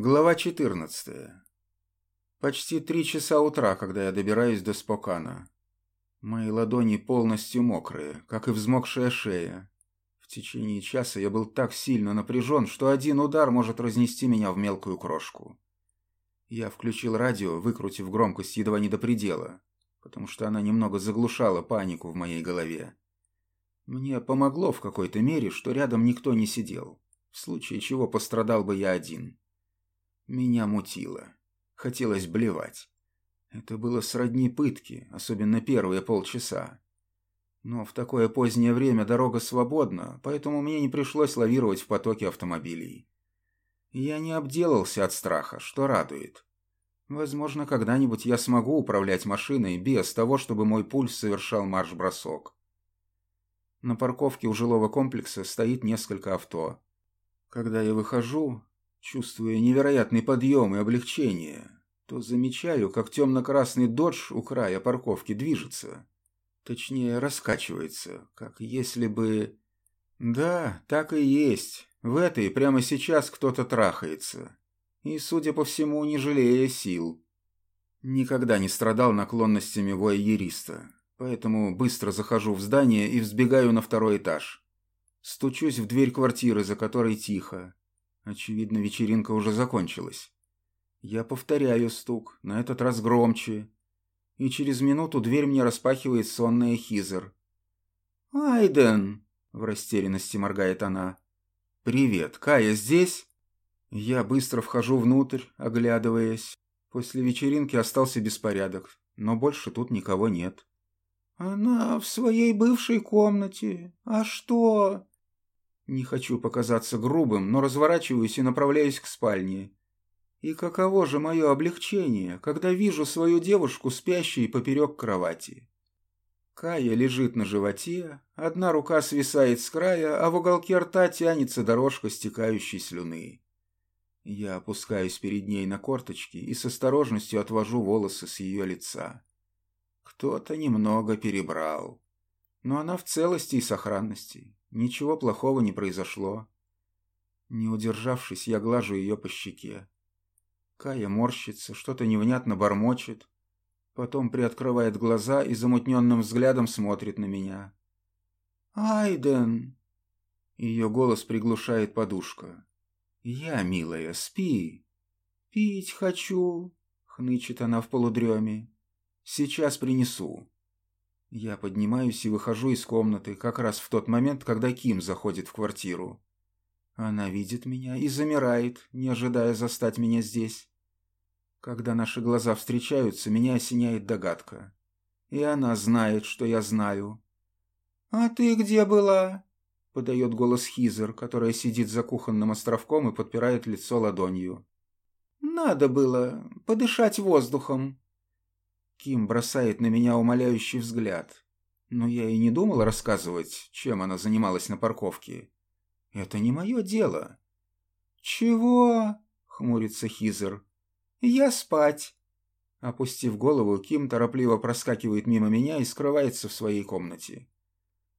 Глава 14. Почти три часа утра, когда я добираюсь до Спокана. Мои ладони полностью мокрые, как и взмокшая шея. В течение часа я был так сильно напряжен, что один удар может разнести меня в мелкую крошку. Я включил радио, выкрутив громкость едва не до предела, потому что она немного заглушала панику в моей голове. Мне помогло в какой-то мере, что рядом никто не сидел, в случае чего пострадал бы я один. Меня мутило. Хотелось блевать. Это было сродни пытки, особенно первые полчаса. Но в такое позднее время дорога свободна, поэтому мне не пришлось лавировать в потоке автомобилей. Я не обделался от страха, что радует. Возможно, когда-нибудь я смогу управлять машиной без того, чтобы мой пульс совершал марш-бросок. На парковке у жилого комплекса стоит несколько авто. Когда я выхожу, Чувствуя невероятный подъем и облегчение, то замечаю, как темно-красный додж у края парковки движется. Точнее, раскачивается, как если бы... Да, так и есть. В этой прямо сейчас кто-то трахается. И, судя по всему, не жалея сил. Никогда не страдал наклонностями вояериста, поэтому быстро захожу в здание и взбегаю на второй этаж. Стучусь в дверь квартиры, за которой тихо. Очевидно, вечеринка уже закончилась. Я повторяю стук, на этот раз громче. И через минуту дверь мне распахивает сонная Хизер. «Айден!» — в растерянности моргает она. «Привет, Кая здесь?» Я быстро вхожу внутрь, оглядываясь. После вечеринки остался беспорядок, но больше тут никого нет. «Она в своей бывшей комнате. А что?» Не хочу показаться грубым, но разворачиваюсь и направляюсь к спальне. И каково же мое облегчение, когда вижу свою девушку, спящей поперек кровати. Кая лежит на животе, одна рука свисает с края, а в уголке рта тянется дорожка стекающей слюны. Я опускаюсь перед ней на корточки и с осторожностью отвожу волосы с ее лица. Кто-то немного перебрал. Но она в целости и сохранности. Ничего плохого не произошло. Не удержавшись, я глажу ее по щеке. Кая морщится, что-то невнятно бормочет, потом приоткрывает глаза и замутненным взглядом смотрит на меня. «Айден!» Ее голос приглушает подушка. «Я, милая, спи!» «Пить хочу!» — хнычет она в полудреме. «Сейчас принесу!» Я поднимаюсь и выхожу из комнаты как раз в тот момент, когда Ким заходит в квартиру. Она видит меня и замирает, не ожидая застать меня здесь. Когда наши глаза встречаются, меня осеняет догадка. И она знает, что я знаю. «А ты где была?» — подает голос Хизер, которая сидит за кухонным островком и подпирает лицо ладонью. «Надо было подышать воздухом», Ким бросает на меня умоляющий взгляд. Но я и не думал рассказывать, чем она занималась на парковке. Это не мое дело. «Чего?» — хмурится Хизер. «Я спать». Опустив голову, Ким торопливо проскакивает мимо меня и скрывается в своей комнате.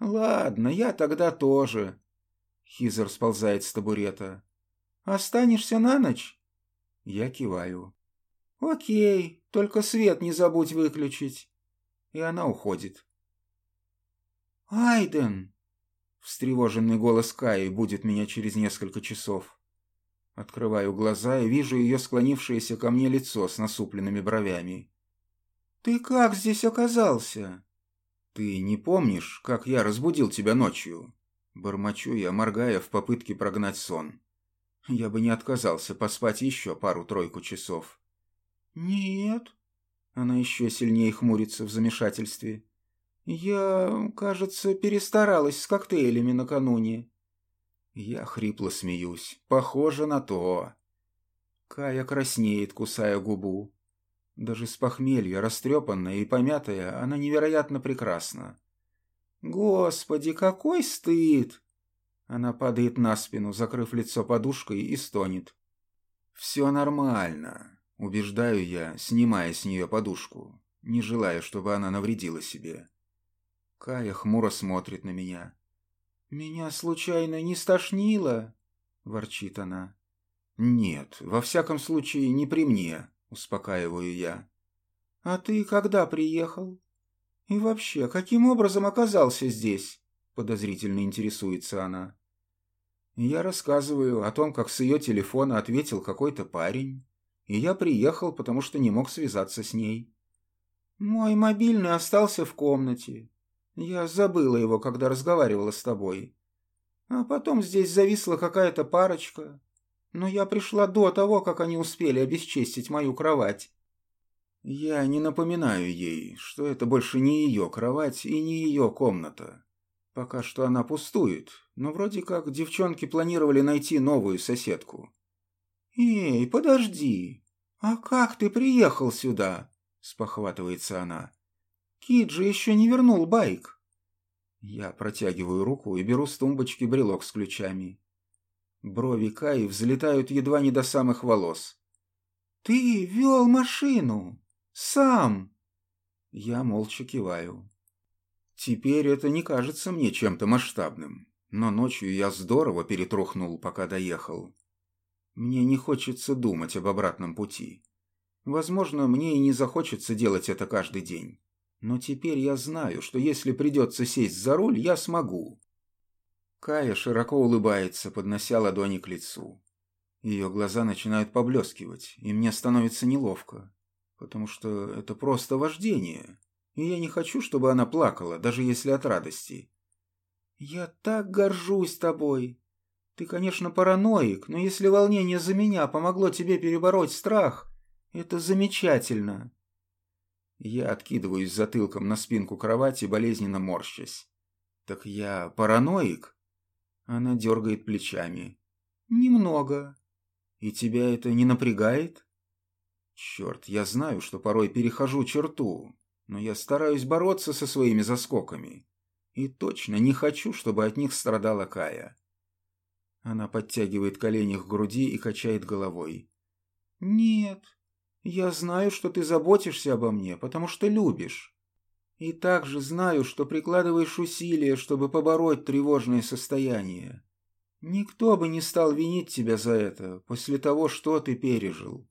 «Ладно, я тогда тоже». Хизер сползает с табурета. «Останешься на ночь?» Я киваю. «Окей, только свет не забудь выключить». И она уходит. «Айден!» Встревоженный голос Каи будет меня через несколько часов. Открываю глаза и вижу ее склонившееся ко мне лицо с насупленными бровями. «Ты как здесь оказался?» «Ты не помнишь, как я разбудил тебя ночью?» Бормочу я, моргая в попытке прогнать сон. Я бы не отказался поспать еще пару-тройку часов. «Нет». Она еще сильнее хмурится в замешательстве. «Я, кажется, перестаралась с коктейлями накануне». Я хрипло смеюсь. Похоже на то. Кая краснеет, кусая губу. Даже с похмелья, растрепанная и помятая, она невероятно прекрасна. «Господи, какой стыд!» Она падает на спину, закрыв лицо подушкой, и стонет. «Все нормально. Убеждаю я, снимая с нее подушку, не желая, чтобы она навредила себе. Кая хмуро смотрит на меня. «Меня случайно не стошнило?» — ворчит она. Нет, во всяком случае, не при мне, успокаиваю я. А ты когда приехал? И вообще, каким образом оказался здесь? Подозрительно интересуется она. Я рассказываю о том, как с ее телефона ответил какой-то парень, и я приехал, потому что не мог связаться с ней. Мой мобильный остался в комнате. Я забыла его, когда разговаривала с тобой. А потом здесь зависла какая-то парочка. Но я пришла до того, как они успели обесчестить мою кровать. Я не напоминаю ей, что это больше не ее кровать и не ее комната. Пока что она пустует, но вроде как девчонки планировали найти новую соседку. «Эй, подожди! А как ты приехал сюда?» – спохватывается она. «Кит же еще не вернул байк». Я протягиваю руку и беру с тумбочки брелок с ключами. Брови Каи взлетают едва не до самых волос. «Ты вел машину! Сам!» Я молча киваю. Теперь это не кажется мне чем-то масштабным, но ночью я здорово перетрухнул, пока доехал. Мне не хочется думать об обратном пути. Возможно, мне и не захочется делать это каждый день. Но теперь я знаю, что если придется сесть за руль, я смогу. Кая широко улыбается, поднося ладони к лицу. Ее глаза начинают поблескивать, и мне становится неловко, потому что это просто вождение, и я не хочу, чтобы она плакала, даже если от радости. «Я так горжусь тобой. Ты, конечно, параноик, но если волнение за меня помогло тебе перебороть страх, это замечательно». Я откидываюсь затылком на спинку кровати, болезненно морщась. «Так я параноик?» Она дергает плечами. «Немного». «И тебя это не напрягает?» «Черт, я знаю, что порой перехожу черту, но я стараюсь бороться со своими заскоками. И точно не хочу, чтобы от них страдала Кая. Она подтягивает колени к груди и качает головой. «Нет, я знаю, что ты заботишься обо мне, потому что любишь. И также знаю, что прикладываешь усилия, чтобы побороть тревожное состояние. Никто бы не стал винить тебя за это после того, что ты пережил».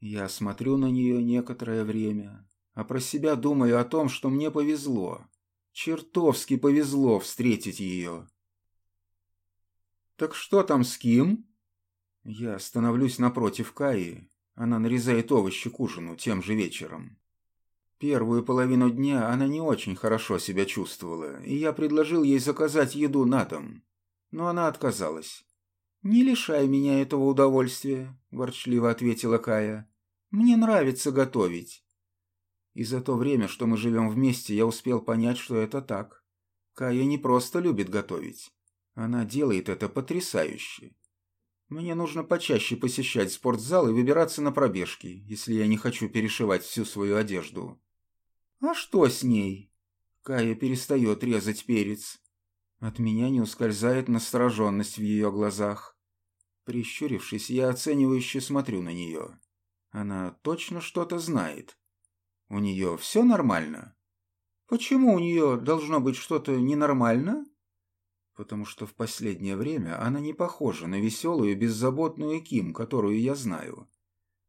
Я смотрю на нее некоторое время, а про себя думаю о том, что мне повезло. Чертовски повезло встретить ее. «Так что там с Ким?» Я становлюсь напротив Каи. Она нарезает овощи к ужину тем же вечером. Первую половину дня она не очень хорошо себя чувствовала, и я предложил ей заказать еду на дом. Но она отказалась. «Не лишай меня этого удовольствия», – ворчливо ответила Кая. «Мне нравится готовить. И за то время, что мы живем вместе, я успел понять, что это так. Кая не просто любит готовить. Она делает это потрясающе. Мне нужно почаще посещать спортзал и выбираться на пробежки, если я не хочу перешивать всю свою одежду. А что с ней? Кая перестает резать перец. От меня не ускользает настороженность в ее глазах. Прищурившись, я оценивающе смотрю на нее. Она точно что-то знает. У нее все нормально? Почему у нее должно быть что-то ненормально? Потому что в последнее время она не похожа на веселую, беззаботную Ким, которую я знаю.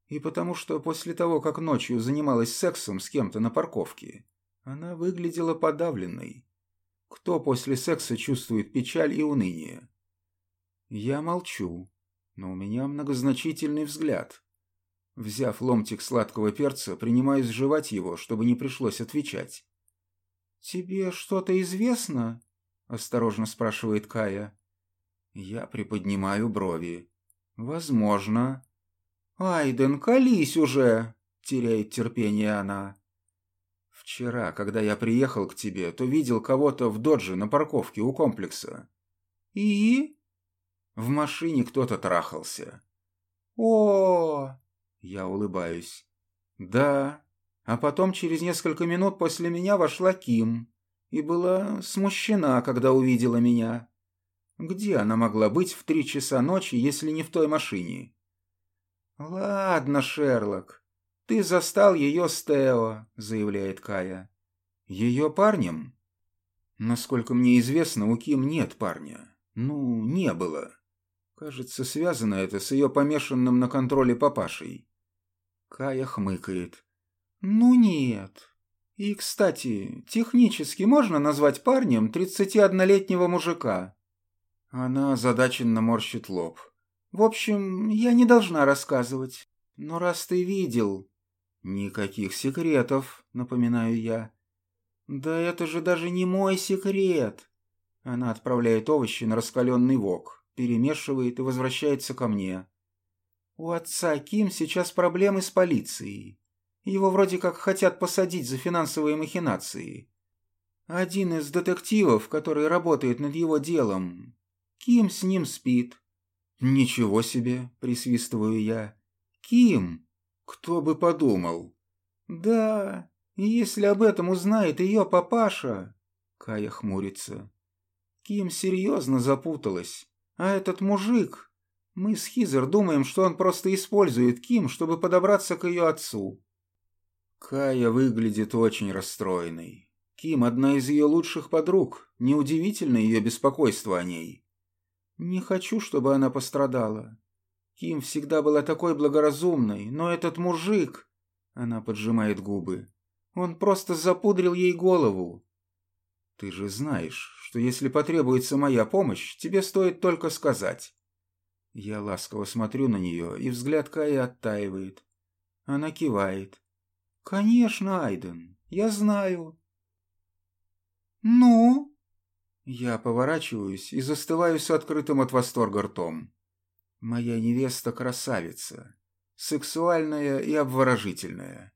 И потому что после того, как ночью занималась сексом с кем-то на парковке, она выглядела подавленной. Кто после секса чувствует печаль и уныние? Я молчу, но у меня многозначительный взгляд. Взяв ломтик сладкого перца, принимаюсь жевать его, чтобы не пришлось отвечать. «Тебе что-то известно?» – осторожно спрашивает Кая. Я приподнимаю брови. «Возможно». «Айден, колись уже!» – теряет терпение она. «Вчера, когда я приехал к тебе, то видел кого-то в додже на парковке у комплекса». «И?» В машине кто-то трахался. О, я улыбаюсь. Да. А потом через несколько минут после меня вошла Ким и была смущена, когда увидела меня. Где она могла быть в три часа ночи, если не в той машине? «Ладно, Шерлок, ты застал ее с Тео», — заявляет Кая. «Ее парнем?» «Насколько мне известно, у Ким нет парня. Ну, не было. Кажется, связано это с ее помешанным на контроле папашей. Кая хмыкает. «Ну нет. И, кстати, технически можно назвать парнем 31-летнего мужика?» Она озадаченно морщит лоб. «В общем, я не должна рассказывать. Но раз ты видел...» «Никаких секретов», — напоминаю я. «Да это же даже не мой секрет!» Она отправляет овощи на раскаленный вок, перемешивает и возвращается ко мне. «У отца Ким сейчас проблемы с полицией. Его вроде как хотят посадить за финансовые махинации. Один из детективов, который работает над его делом, Ким с ним спит». «Ничего себе!» — присвистываю я. «Ким!» «Кто бы подумал?» «Да, если об этом узнает ее папаша...» Кая хмурится. Ким серьезно запуталась. А этот мужик... Мы с Хизер думаем, что он просто использует Ким, чтобы подобраться к ее отцу. Кая выглядит очень расстроенной. Ким – одна из ее лучших подруг. Неудивительно ее беспокойство о ней. Не хочу, чтобы она пострадала. Ким всегда была такой благоразумной, но этот мужик... Она поджимает губы. Он просто запудрил ей голову. Ты же знаешь, что если потребуется моя помощь, тебе стоит только сказать. Я ласково смотрю на нее, и взгляд Каи оттаивает. Она кивает. «Конечно, Айден, я знаю». «Ну?» Я поворачиваюсь и застываю с открытым от восторга ртом. Моя невеста красавица, сексуальная и обворожительная.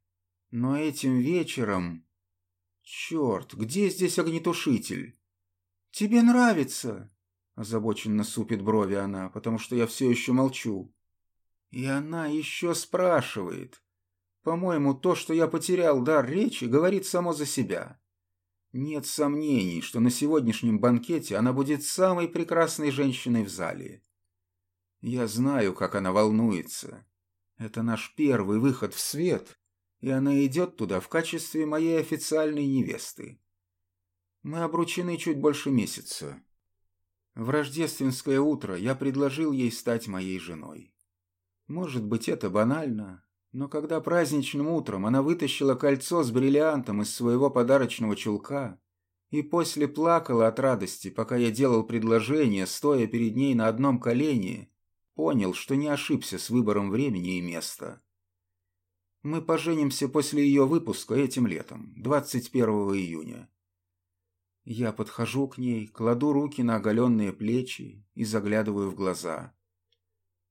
Но этим вечером... Черт, где здесь огнетушитель? Тебе нравится? Озабоченно супит брови она, потому что я все еще молчу. И она еще спрашивает. По-моему, то, что я потерял дар речи, говорит само за себя. Нет сомнений, что на сегодняшнем банкете она будет самой прекрасной женщиной в зале. Я знаю, как она волнуется. Это наш первый выход в свет, и она идет туда в качестве моей официальной невесты. Мы обручены чуть больше месяца. В рождественское утро я предложил ей стать моей женой. Может быть, это банально, но когда праздничным утром она вытащила кольцо с бриллиантом из своего подарочного чулка и после плакала от радости, пока я делал предложение, стоя перед ней на одном колене, понял, что не ошибся с выбором времени и места. Мы поженимся после ее выпуска этим летом, 21 июня. Я подхожу к ней, кладу руки на оголенные плечи и заглядываю в глаза.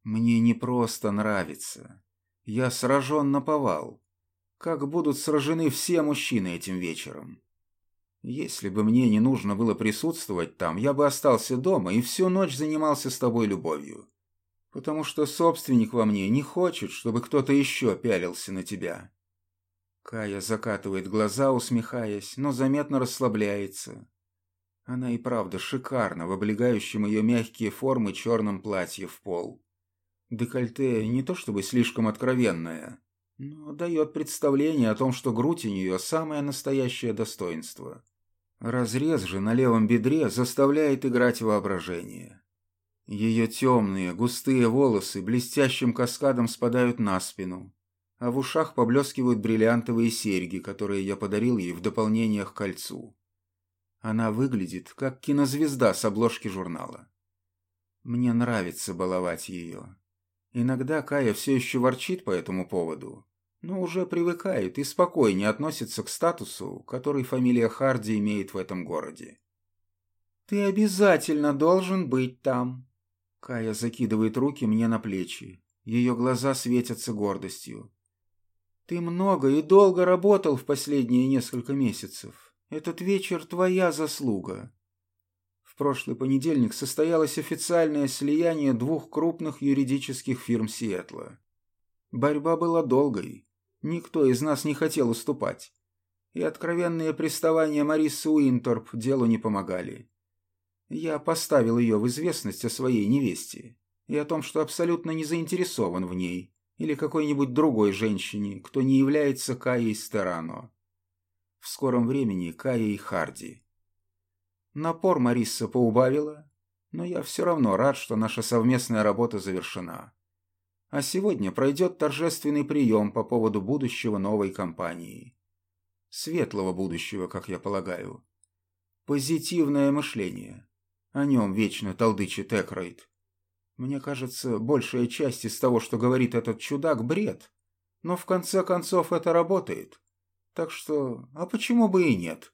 Мне не просто нравится. Я сражен на повал. Как будут сражены все мужчины этим вечером. Если бы мне не нужно было присутствовать там, я бы остался дома и всю ночь занимался с тобой любовью потому что собственник во мне не хочет, чтобы кто-то еще пялился на тебя. Кая закатывает глаза, усмехаясь, но заметно расслабляется. Она и правда шикарна в облегающем ее мягкие формы черном платье в пол. Декольте не то чтобы слишком откровенное, но дает представление о том, что грудь у нее самое настоящее достоинство. Разрез же на левом бедре заставляет играть воображение. Ее темные, густые волосы блестящим каскадом спадают на спину, а в ушах поблескивают бриллиантовые серьги, которые я подарил ей в дополнение к кольцу. Она выглядит, как кинозвезда с обложки журнала. Мне нравится баловать ее. Иногда Кая все еще ворчит по этому поводу, но уже привыкает и спокойнее относится к статусу, который фамилия Харди имеет в этом городе. «Ты обязательно должен быть там», Кая закидывает руки мне на плечи. Ее глаза светятся гордостью. «Ты много и долго работал в последние несколько месяцев. Этот вечер твоя заслуга». В прошлый понедельник состоялось официальное слияние двух крупных юридических фирм Сиэтла. Борьба была долгой. Никто из нас не хотел уступать. И откровенные приставания Марисы Уинторп делу не помогали. Я поставил ее в известность о своей невесте и о том, что абсолютно не заинтересован в ней или какой-нибудь другой женщине, кто не является Каей Стерано. В скором времени Каей Харди. Напор Марисса поубавила, Но я все равно рад, что наша совместная работа завершена. А сегодня пройдет торжественный прием по поводу будущего новой компании. Светлого будущего, как я полагаю. Позитивное мышление. О нем вечно толдычит Экройд. Мне кажется, большая часть из того, что говорит этот чудак, бред. Но в конце концов это работает. Так что, а почему бы и нет?